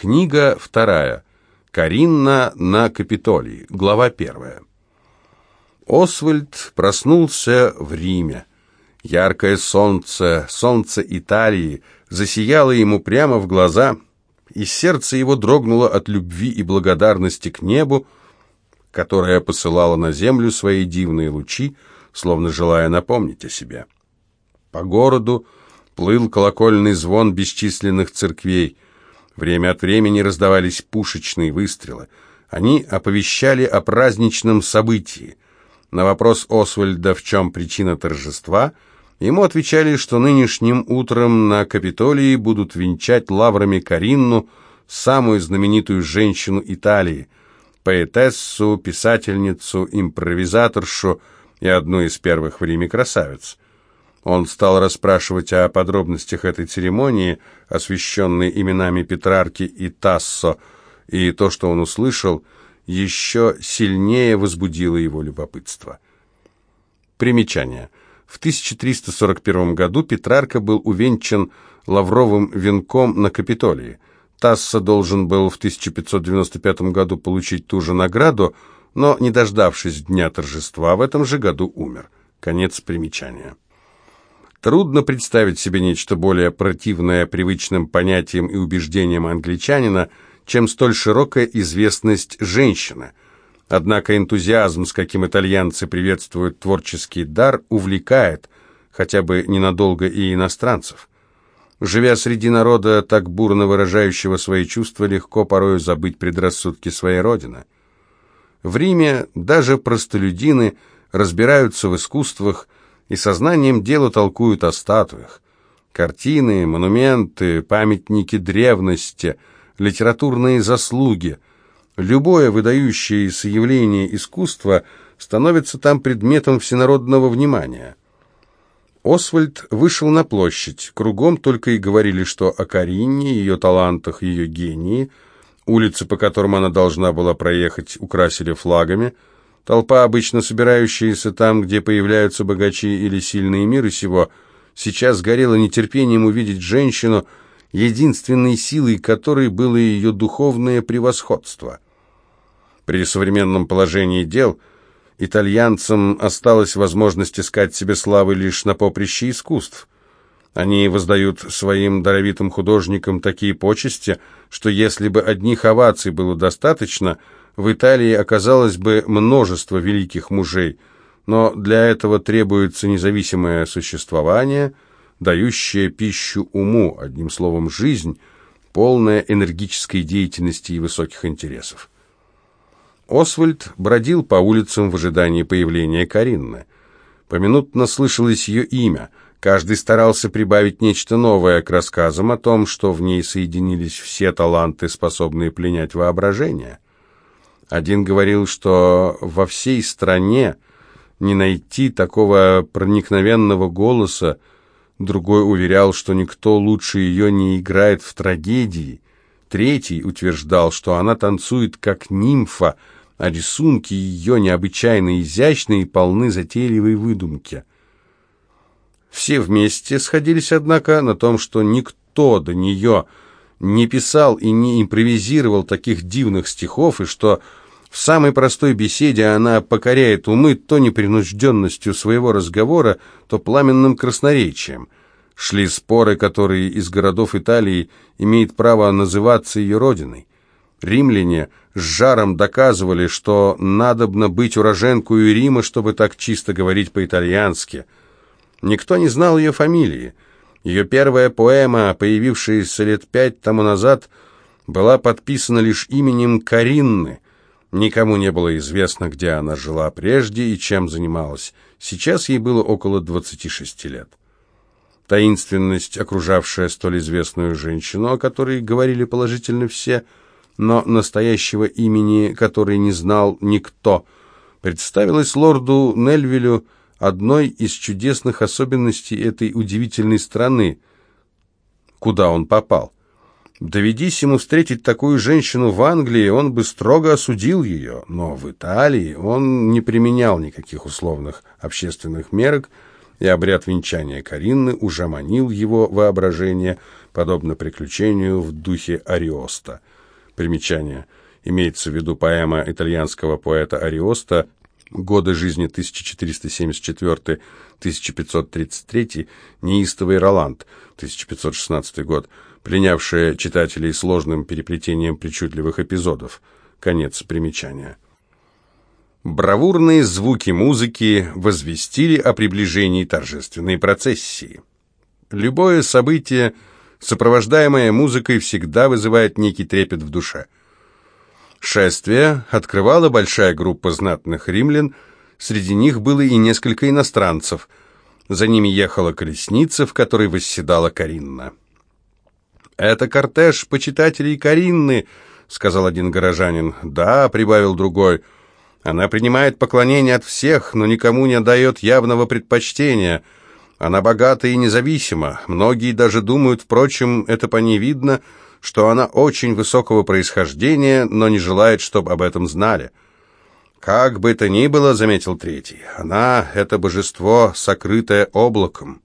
Книга вторая. Каринна на Капитолии. Глава первая. Освальд проснулся в Риме. Яркое солнце, солнце Италии, засияло ему прямо в глаза, и сердце его дрогнуло от любви и благодарности к небу, которое посылало на землю свои дивные лучи, словно желая напомнить о себе. По городу плыл колокольный звон бесчисленных церквей – Время от времени раздавались пушечные выстрелы. Они оповещали о праздничном событии. На вопрос Освальда, в чем причина торжества, ему отвечали, что нынешним утром на Капитолии будут венчать лаврами Каринну, самую знаменитую женщину Италии, поэтессу, писательницу, импровизаторшу и одну из первых в Риме красавиц. Он стал расспрашивать о подробностях этой церемонии, освященной именами Петрарки и Тассо, и то, что он услышал, еще сильнее возбудило его любопытство. Примечание. В 1341 году Петрарка был увенчан лавровым венком на Капитолии. Тассо должен был в 1595 году получить ту же награду, но, не дождавшись дня торжества, в этом же году умер. Конец примечания. Трудно представить себе нечто более противное привычным понятиям и убеждениям англичанина, чем столь широкая известность женщины. Однако энтузиазм, с каким итальянцы приветствуют творческий дар, увлекает, хотя бы ненадолго и иностранцев. Живя среди народа, так бурно выражающего свои чувства, легко порою забыть предрассудки своей родины. В Риме даже простолюдины разбираются в искусствах, и сознанием дела толкуют о статуях. Картины, монументы, памятники древности, литературные заслуги. Любое выдающееся явление искусства становится там предметом всенародного внимания. Освальд вышел на площадь. Кругом только и говорили, что о Карине, ее талантах, ее гении. Улицы, по которым она должна была проехать, украсили флагами – Толпа, обычно собирающаяся там, где появляются богачи или сильные миры сего, сейчас горела нетерпением увидеть женщину, единственной силой которой было ее духовное превосходство. При современном положении дел итальянцам осталась возможность искать себе славы лишь на поприще искусств. Они воздают своим даровитым художникам такие почести, что если бы одних оваций было достаточно – в Италии оказалось бы множество великих мужей, но для этого требуется независимое существование, дающее пищу уму, одним словом, жизнь, полная энергической деятельности и высоких интересов. Освальд бродил по улицам в ожидании появления Каринны. Поминутно слышалось ее имя. Каждый старался прибавить нечто новое к рассказам о том, что в ней соединились все таланты, способные пленять воображение. Один говорил, что во всей стране не найти такого проникновенного голоса, другой уверял, что никто лучше ее не играет в трагедии, третий утверждал, что она танцует как нимфа, а рисунки ее необычайно изящны и полны затейливой выдумки. Все вместе сходились, однако, на том, что никто до нее не писал и не импровизировал таких дивных стихов, и что в самой простой беседе она покоряет умы то непринужденностью своего разговора, то пламенным красноречием. Шли споры, которые из городов Италии имеет право называться ее родиной. Римляне с жаром доказывали, что надобно быть уроженкою Рима, чтобы так чисто говорить по-итальянски. Никто не знал ее фамилии. Ее первая поэма, появившаяся лет пять тому назад, была подписана лишь именем Каринны – Никому не было известно, где она жила прежде и чем занималась. Сейчас ей было около 26 лет. Таинственность, окружавшая столь известную женщину, о которой говорили положительно все, но настоящего имени которой не знал никто, представилась лорду Нельвилю одной из чудесных особенностей этой удивительной страны, куда он попал. Доведись ему встретить такую женщину в Англии, он бы строго осудил ее, но в Италии он не применял никаких условных общественных мерок и обряд венчания Каринны уже манил его воображение, подобно приключению в духе Ариоста. Примечание. Имеется в виду поэма итальянского поэта Ариоста годы жизни 1474-1533, неистовый Роланд, 1516 год, пленявшая читателей сложным переплетением причудливых эпизодов. Конец примечания. Бравурные звуки музыки возвестили о приближении торжественной процессии. Любое событие, сопровождаемое музыкой, всегда вызывает некий трепет в душе. Шествие открывала большая группа знатных римлян, среди них было и несколько иностранцев. За ними ехала колесница, в которой восседала Каринна. «Это кортеж почитателей Каринны», — сказал один горожанин. «Да», — прибавил другой, — она принимает поклонение от всех, но никому не дает явного предпочтения. Она богата и независима. Многие даже думают, впрочем, это по ней видно, что она очень высокого происхождения, но не желает, чтобы об этом знали. «Как бы то ни было», — заметил третий, — «она — это божество, сокрытое облаком».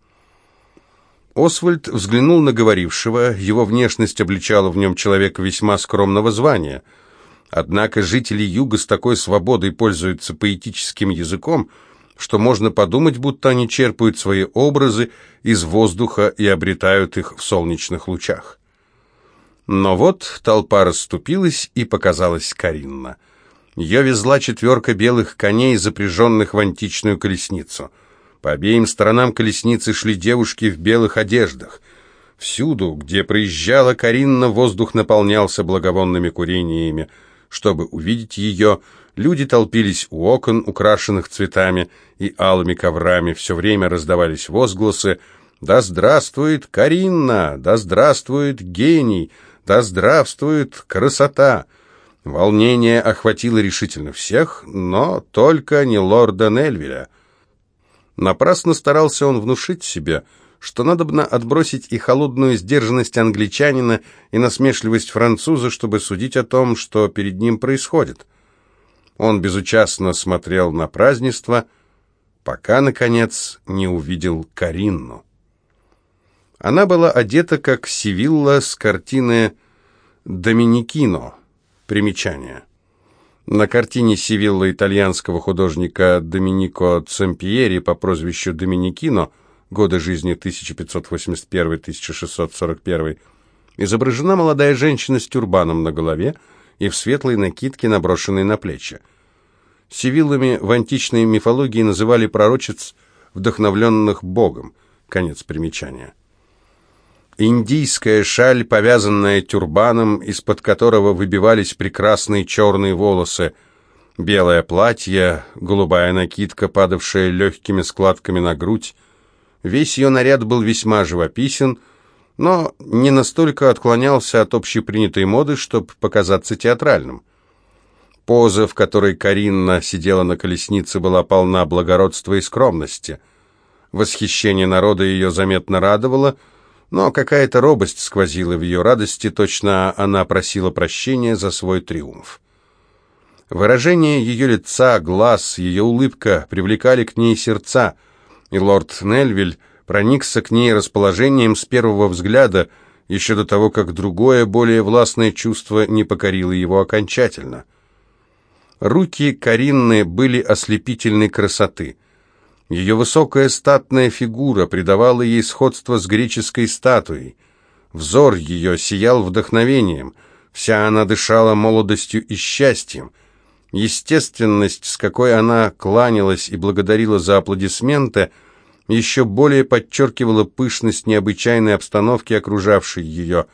Освальд взглянул на говорившего, его внешность обличала в нем человека весьма скромного звания — Однако жители юга с такой свободой пользуются поэтическим языком, что можно подумать, будто они черпают свои образы из воздуха и обретают их в солнечных лучах. Но вот толпа расступилась, и показалась Каринна. Ее везла четверка белых коней, запряженных в античную колесницу. По обеим сторонам колесницы шли девушки в белых одеждах. Всюду, где проезжала Каринна, воздух наполнялся благовонными курениями – чтобы увидеть ее, люди толпились у окон, украшенных цветами и алыми коврами, все время раздавались возгласы «Да здравствует Каринна! Да здравствует гений! Да здравствует красота!» Волнение охватило решительно всех, но только не лорда Нельвиля. Напрасно старался он внушить себе – что надобно отбросить и холодную сдержанность англичанина, и насмешливость француза, чтобы судить о том, что перед ним происходит. Он безучастно смотрел на празднество, пока, наконец, не увидел Каринну. Она была одета, как Сивилла с картины «Доминикино». Примечание. На картине Сивилла итальянского художника Доминико Цемпьери по прозвищу Доминикино – годы жизни 1581-1641, изображена молодая женщина с тюрбаном на голове и в светлой накидке, наброшенной на плечи. Сивиллами в античной мифологии называли пророчиц, вдохновленных Богом. Конец примечания. Индийская шаль, повязанная тюрбаном, из-под которого выбивались прекрасные черные волосы, белое платье, голубая накидка, падавшая легкими складками на грудь, Весь ее наряд был весьма живописен, но не настолько отклонялся от общепринятой моды, чтобы показаться театральным. Поза, в которой Каринна сидела на колеснице, была полна благородства и скромности. Восхищение народа ее заметно радовало, но какая-то робость сквозила в ее радости, точно она просила прощения за свой триумф. Выражение ее лица, глаз, ее улыбка привлекали к ней сердца – и лорд Нельвиль проникся к ней расположением с первого взгляда, еще до того, как другое, более властное чувство не покорило его окончательно. Руки Каринны были ослепительной красоты. Ее высокая статная фигура придавала ей сходство с греческой статуей. Взор ее сиял вдохновением, вся она дышала молодостью и счастьем. Естественность, с какой она кланялась и благодарила за аплодисменты – еще более подчеркивала пышность необычайной обстановки, окружавшей ее.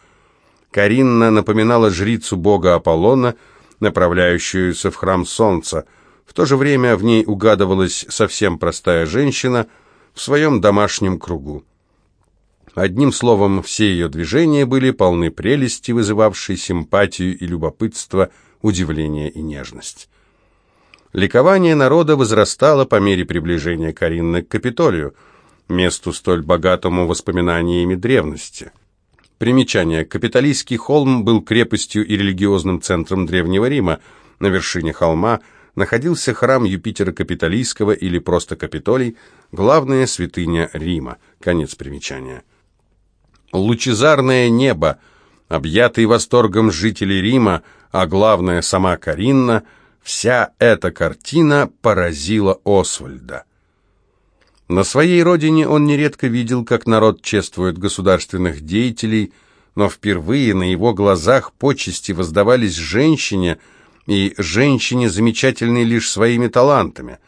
Каринна напоминала жрицу бога Аполлона, направляющуюся в храм солнца. В то же время в ней угадывалась совсем простая женщина в своем домашнем кругу. Одним словом, все ее движения были полны прелести, вызывавшей симпатию и любопытство, удивление и нежность. Ликование народа возрастало по мере приближения Каринны к Капитолию, месту столь богатому воспоминаниями древности. Примечание. Капитолийский холм был крепостью и религиозным центром Древнего Рима. На вершине холма находился храм Юпитера Капитолийского или просто Капитолий, главная святыня Рима. Конец примечания. Лучезарное небо, объятый восторгом жителей Рима, а главное сама Каринна, вся эта картина поразила Освальда. На своей родине он нередко видел, как народ чествует государственных деятелей, но впервые на его глазах почести воздавались женщине, и женщине замечательной лишь своими талантами.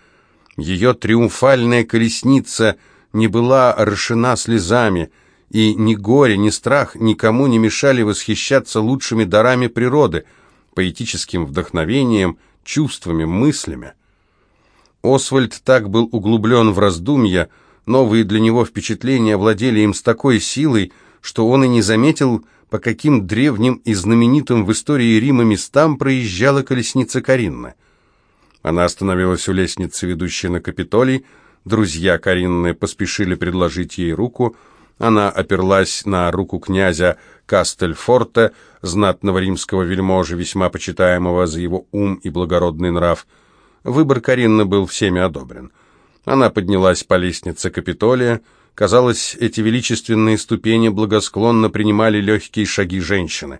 Ее триумфальная колесница не была орошена слезами, и ни горе, ни страх никому не мешали восхищаться лучшими дарами природы, поэтическим вдохновением, чувствами, мыслями. Освальд так был углублен в раздумья, новые для него впечатления владели им с такой силой, что он и не заметил, по каким древним и знаменитым в истории Рима местам проезжала колесница Каринны. Она остановилась у лестницы, ведущей на Капитолий. Друзья Каринны поспешили предложить ей руку. Она оперлась на руку князя Кастельфорте, знатного римского вельможи, весьма почитаемого за его ум и благородный нрав – Выбор Каринны был всеми одобрен. Она поднялась по лестнице Капитолия. Казалось, эти величественные ступени благосклонно принимали легкие шаги женщины.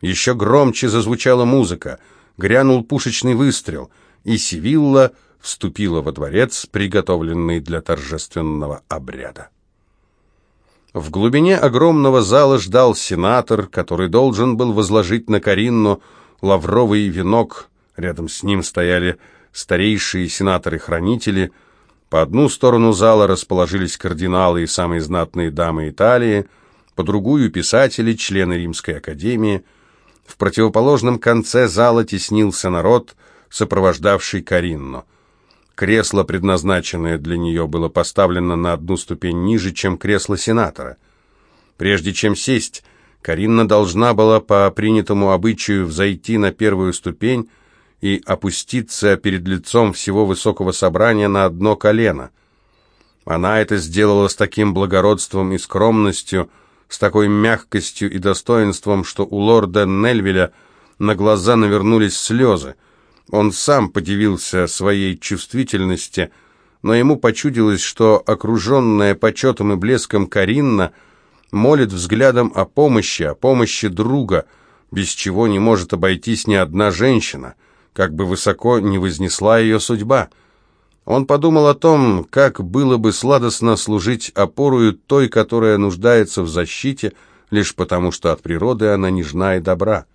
Еще громче зазвучала музыка, грянул пушечный выстрел, и Сивилла вступила во дворец, приготовленный для торжественного обряда. В глубине огромного зала ждал сенатор, который должен был возложить на Каринну лавровый венок. Рядом с ним стояли старейшие сенаторы-хранители. По одну сторону зала расположились кардиналы и самые знатные дамы Италии, по другую – писатели, члены Римской академии. В противоположном конце зала теснился народ, сопровождавший Каринну. Кресло, предназначенное для нее, было поставлено на одну ступень ниже, чем кресло сенатора. Прежде чем сесть, Каринна должна была по принятому обычаю взойти на первую ступень, и опуститься перед лицом всего высокого собрания на одно колено. Она это сделала с таким благородством и скромностью, с такой мягкостью и достоинством, что у лорда Нельвеля на глаза навернулись слезы. Он сам подивился своей чувствительности, но ему почудилось, что окруженная почетом и блеском Каринна молит взглядом о помощи, о помощи друга, без чего не может обойтись ни одна женщина — как бы высоко не вознесла ее судьба. Он подумал о том, как было бы сладостно служить опорою той, которая нуждается в защите, лишь потому, что от природы она нежна и добра.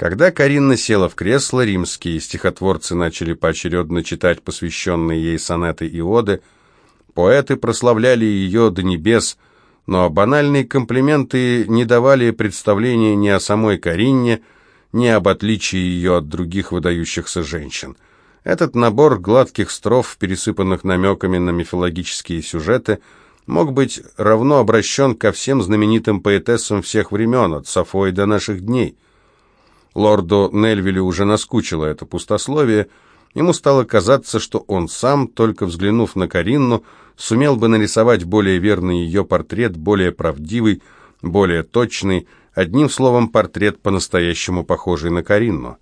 Когда Каринна села в кресло, римские стихотворцы начали поочередно читать посвященные ей сонеты и оды. Поэты прославляли ее до небес, но банальные комплименты не давали представления ни о самой Каринне, ни об отличии ее от других выдающихся женщин. Этот набор гладких строф, пересыпанных намеками на мифологические сюжеты, мог быть равно обращен ко всем знаменитым поэтессам всех времен, от Сафои до наших дней. Лорду Нельвилю уже наскучило это пустословие, ему стало казаться, что он сам, только взглянув на Каринну, сумел бы нарисовать более верный ее портрет, более правдивый, более точный, Одним словом, портрет по-настоящему похожий на Каринну.